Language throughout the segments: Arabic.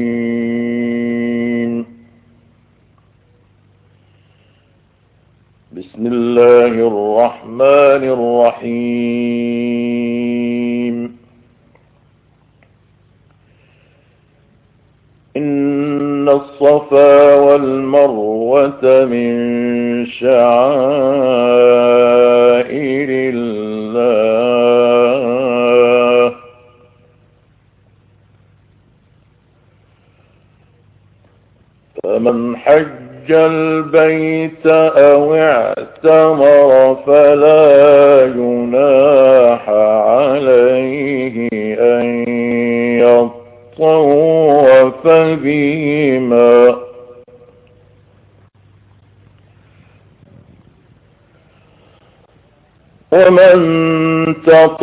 Mm.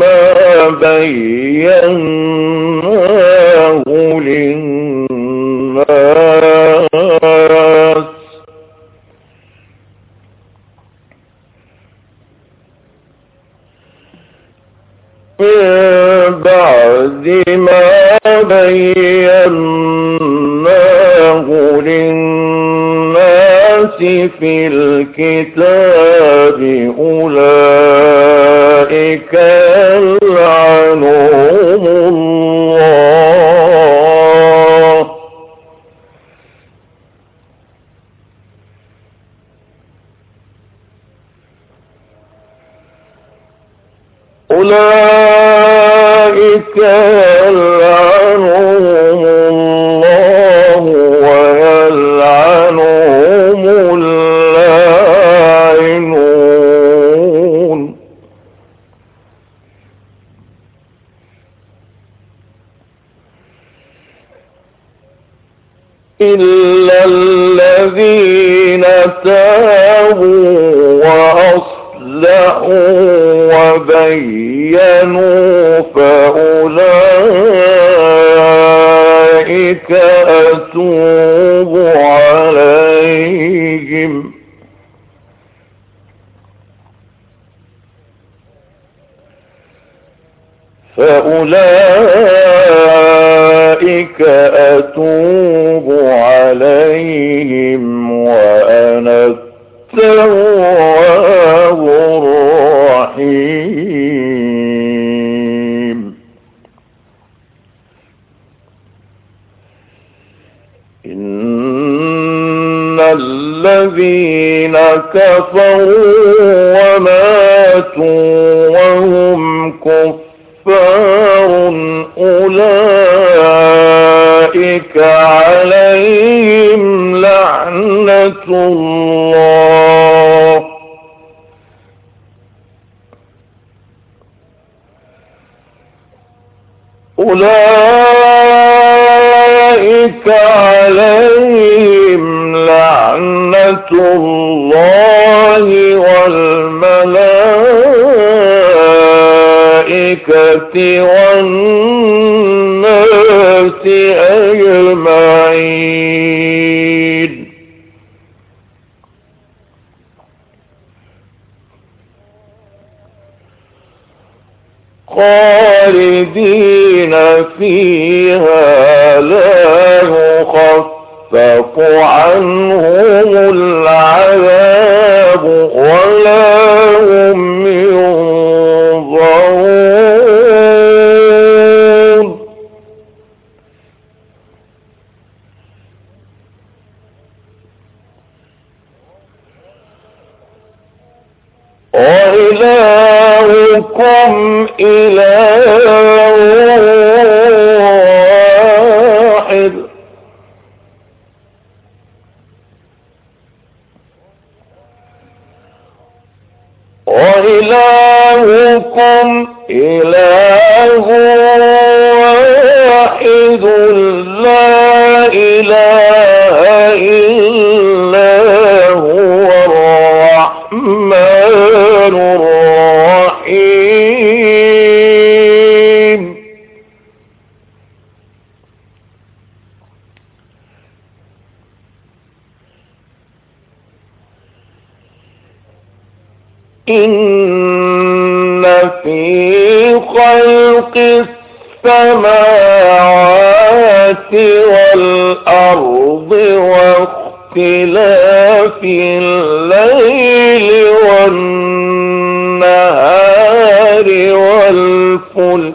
بعد ما بيناه للناس من بعد ما بيناه للناس في الكتاب إلا الذين تابوا وأصلحوا وبينوا فأولئك أتوب عليهم. فأولئك أتوب عليهم وأنا التواب الرحيم. إن الذين كفروا وماتوا وهم كفار أولئك عليهم لعنة الله. فيها لا يخفف عنهم العذاب ولا خلق السماوات والأرض واختلاف الليل والنهار والفلك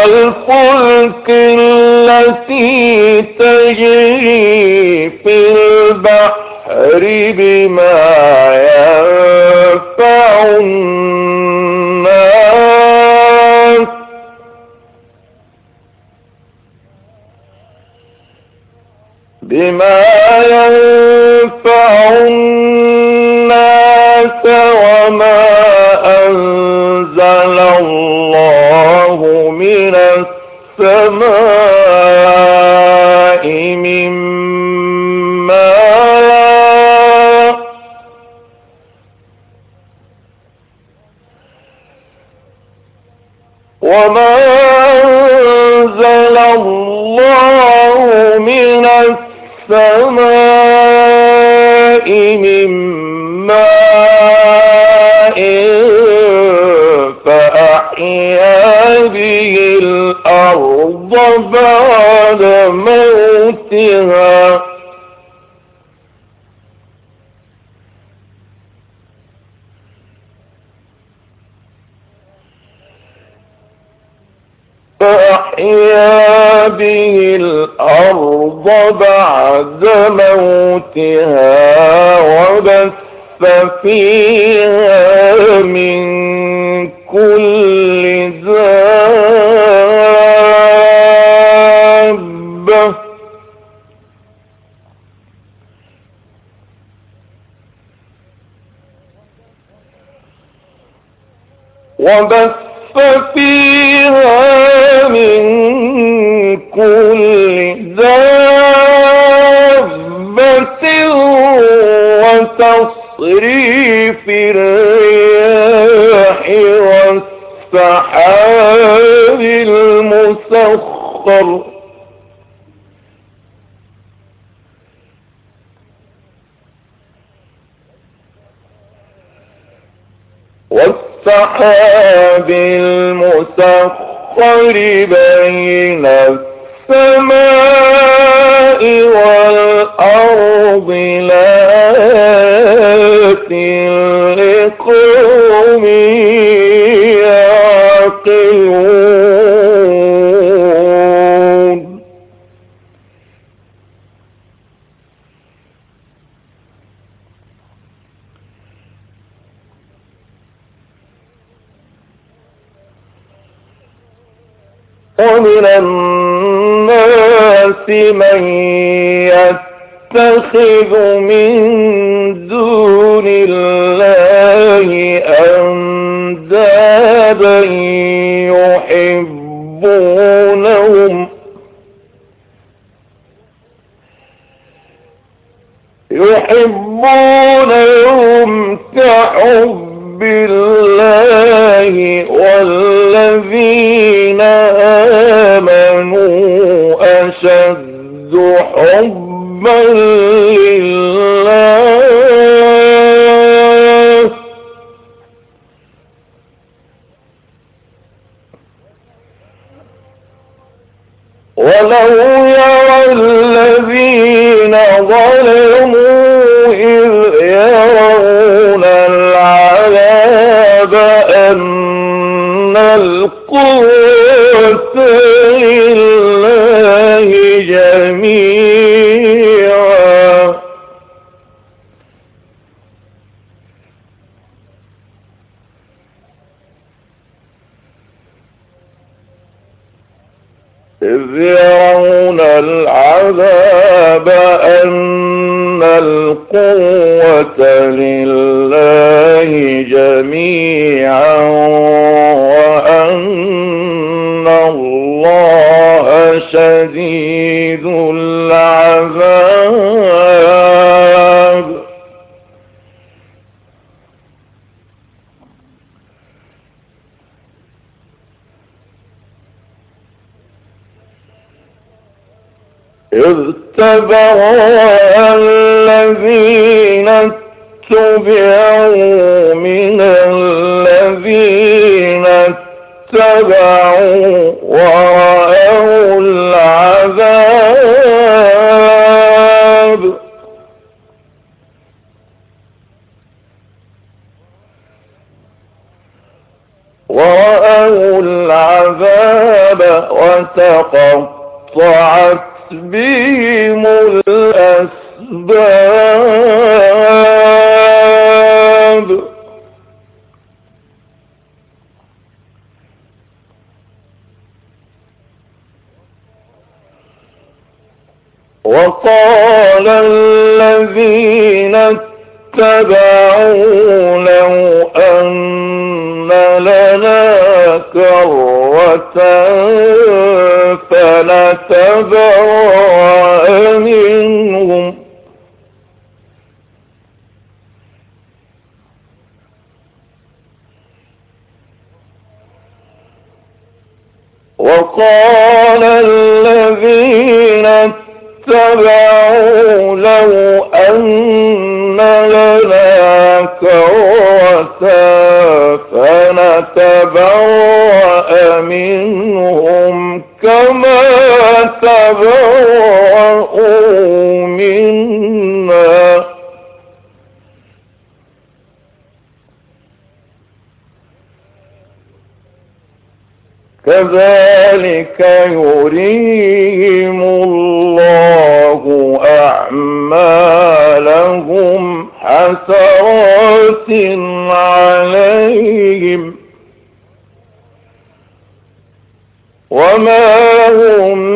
والفلك التي تجري في البحر بما ينفع الناس. بما ينفع الناس وما أنزل الله من السماء من فأحيا به الأرض بعد موتها وبث فيها من كل دابة. وبث فيها كل دابة وتصريف الرياح والسحاب المسخر. والسحاب المسخر بين السماء والأرض لآيات لقوم من يتخذ من دون الله أندادا يحبونهم يحبونهم كحب الله والذين آمنوا أشد حبا لله. إذ يرون العذاب أن القوة لله جميعا. تبرأ الذين اتبعوا من الذين اتبعوا ورأوا العذاب. ورأوا العذاب وتقطعت بهم الأسباب. وقال الذين اتبعوا لو أن لنا كرة فنتبرأ منهم. وقال الذين اتبعوا لو أن لنا كرة فنتبرأ منا كذلك يريهم الله أعمالهم حسرات عليهم وما هم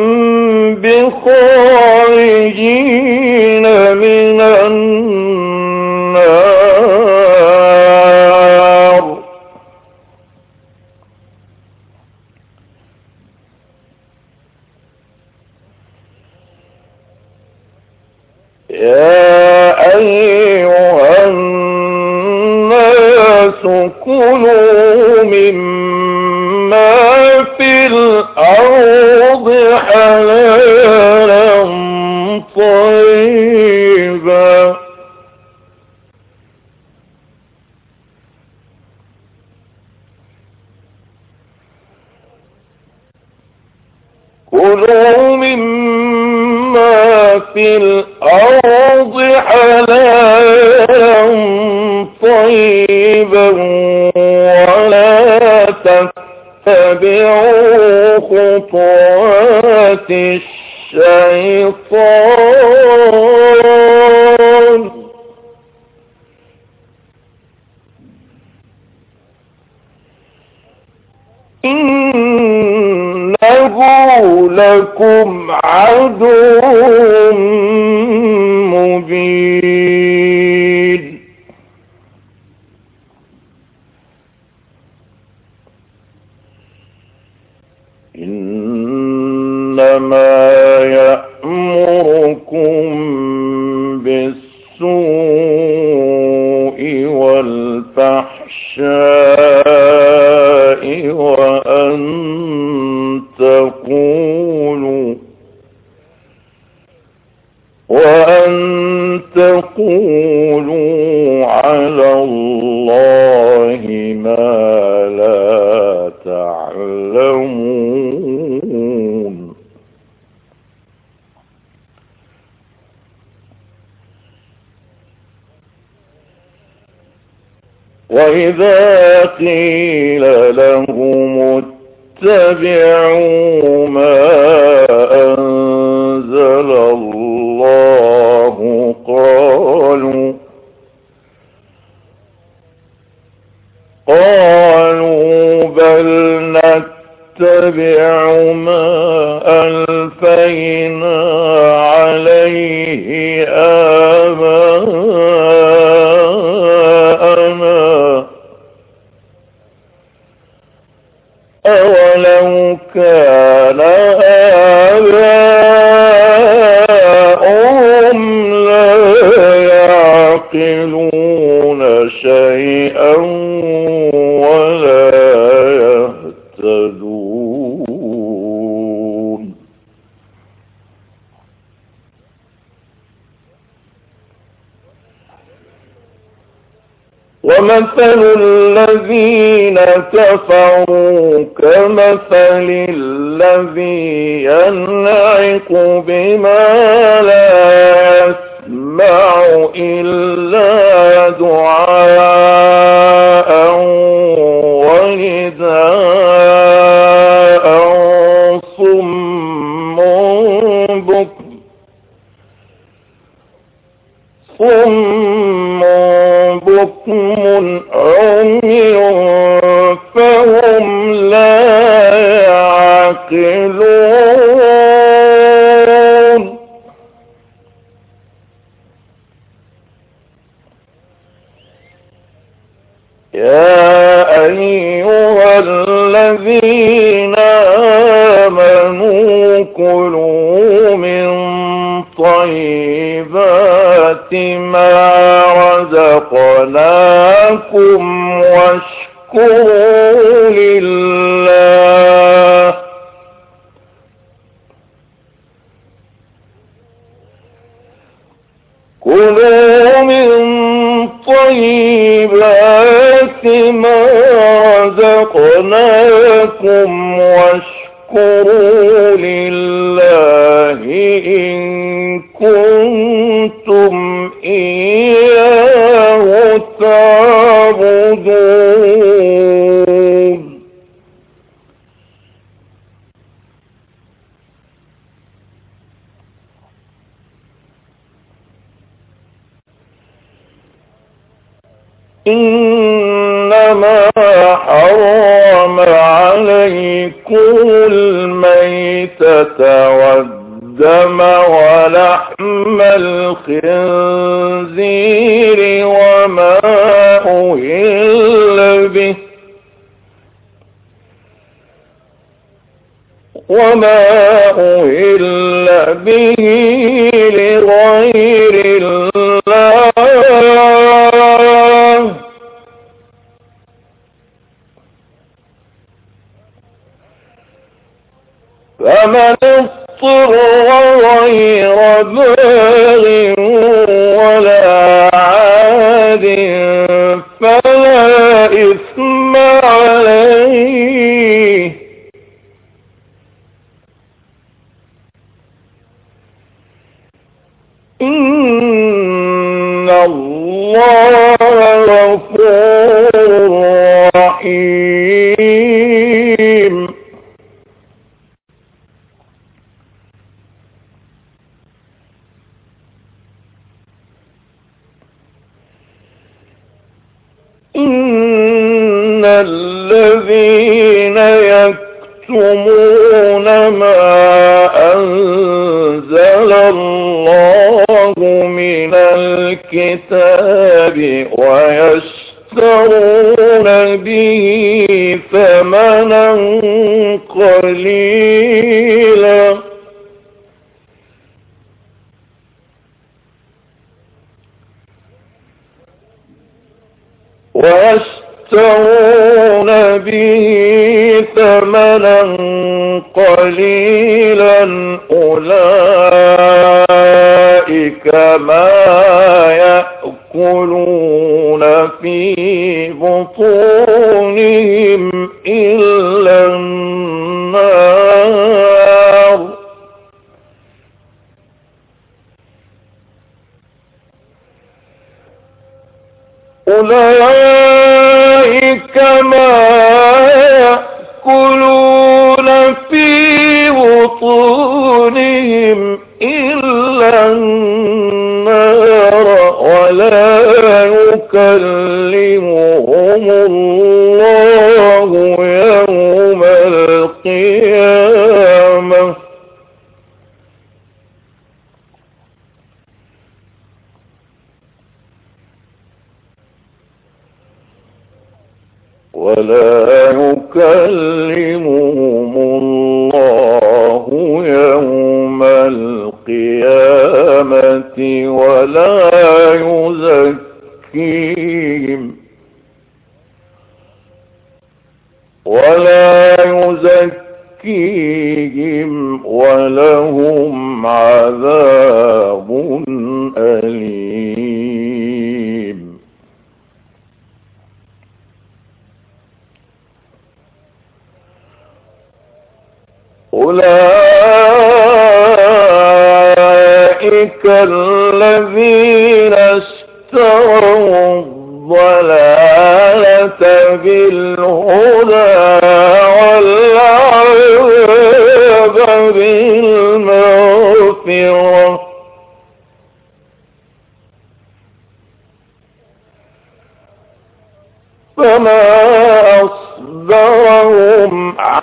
بخارجين من النار. يا أيها الناس كلوا مما في الأرض حلالا إنه لكم عدو مبين. وإذا قيل لهم اتبعوا ما أنزل الله قالوا قالوا بل نتبع ومثل الذين كفروا كمثل الذي ينعق بما لا يسمع إلا طيبات ما رزقناكم واشكروا لله. كلوا من طيبات ما رزقناكم واشكروا لله إن كنتم إياه تعبدون. إنما حرم عليكم الميتة والدم ولحم الخنزير وما أهل به وما أهل به لغير الله. فمن اضطر غير باغ ولا عاد فلا إثم عليه. إن الله غفور يأكلون في بطونهم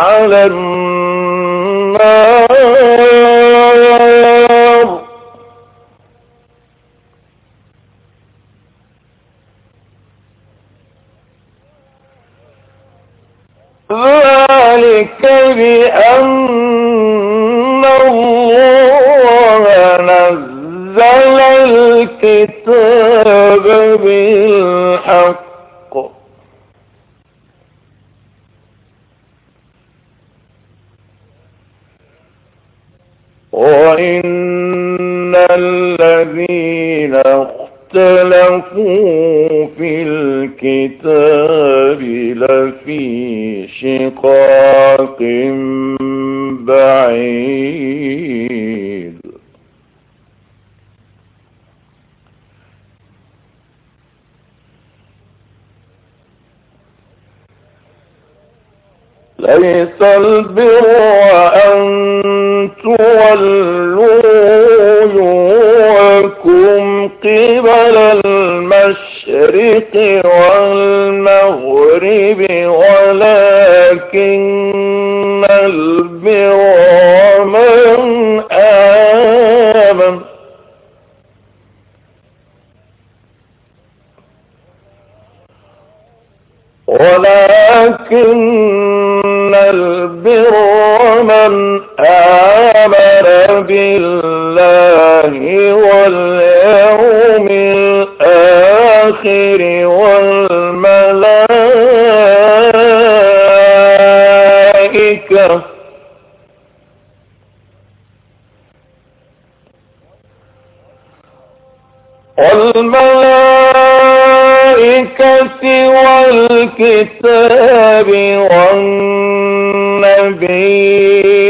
على النار لفي شقاق بعيد. ليس البر أن تولوا وجوهكم قبل المشرق والمغرب ولكن البر من آمن. والملائكة والكتاب والنبيين.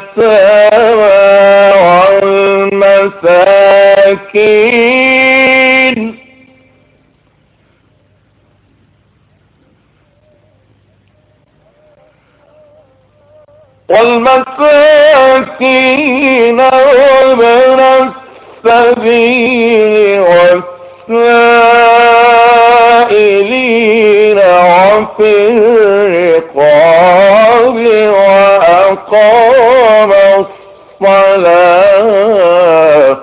واليتامى والمساكين. والمساكين وابن السبيل والسائلين وفي الرقاب وأقام الصلاة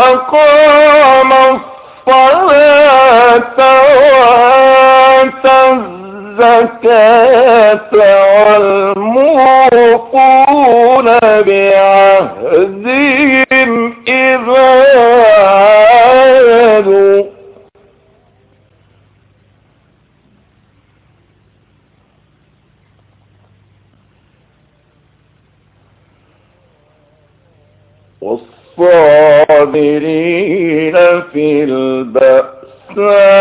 وأقام الصلاة وآتى الزكاة والموفون بعهدهم إذا عادوا والصابرين في البأساء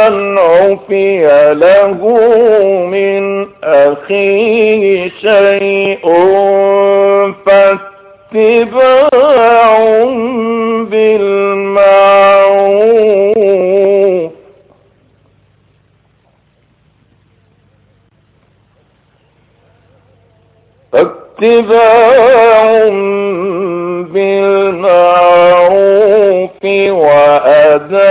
فمن عفي له من أخيه شيء فاتباع بالمعروف فاتباع بالمعروف وأداء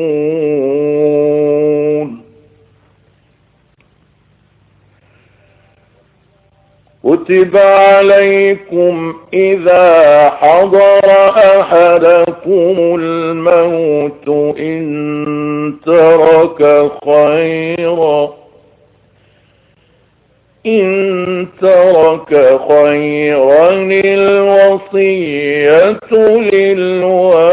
كتب عليكم إذا حضر أحدكم الموت إن ترك خيرا إن ترك خيرا الوصية للوالدين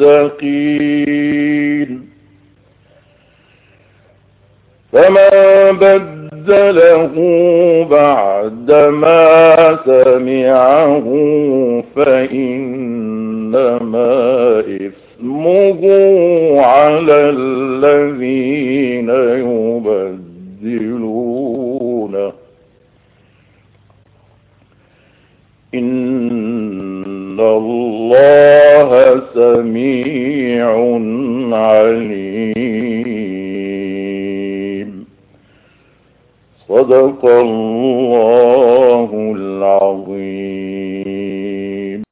المتقين. فمن بدله بعدما سمعه فإنما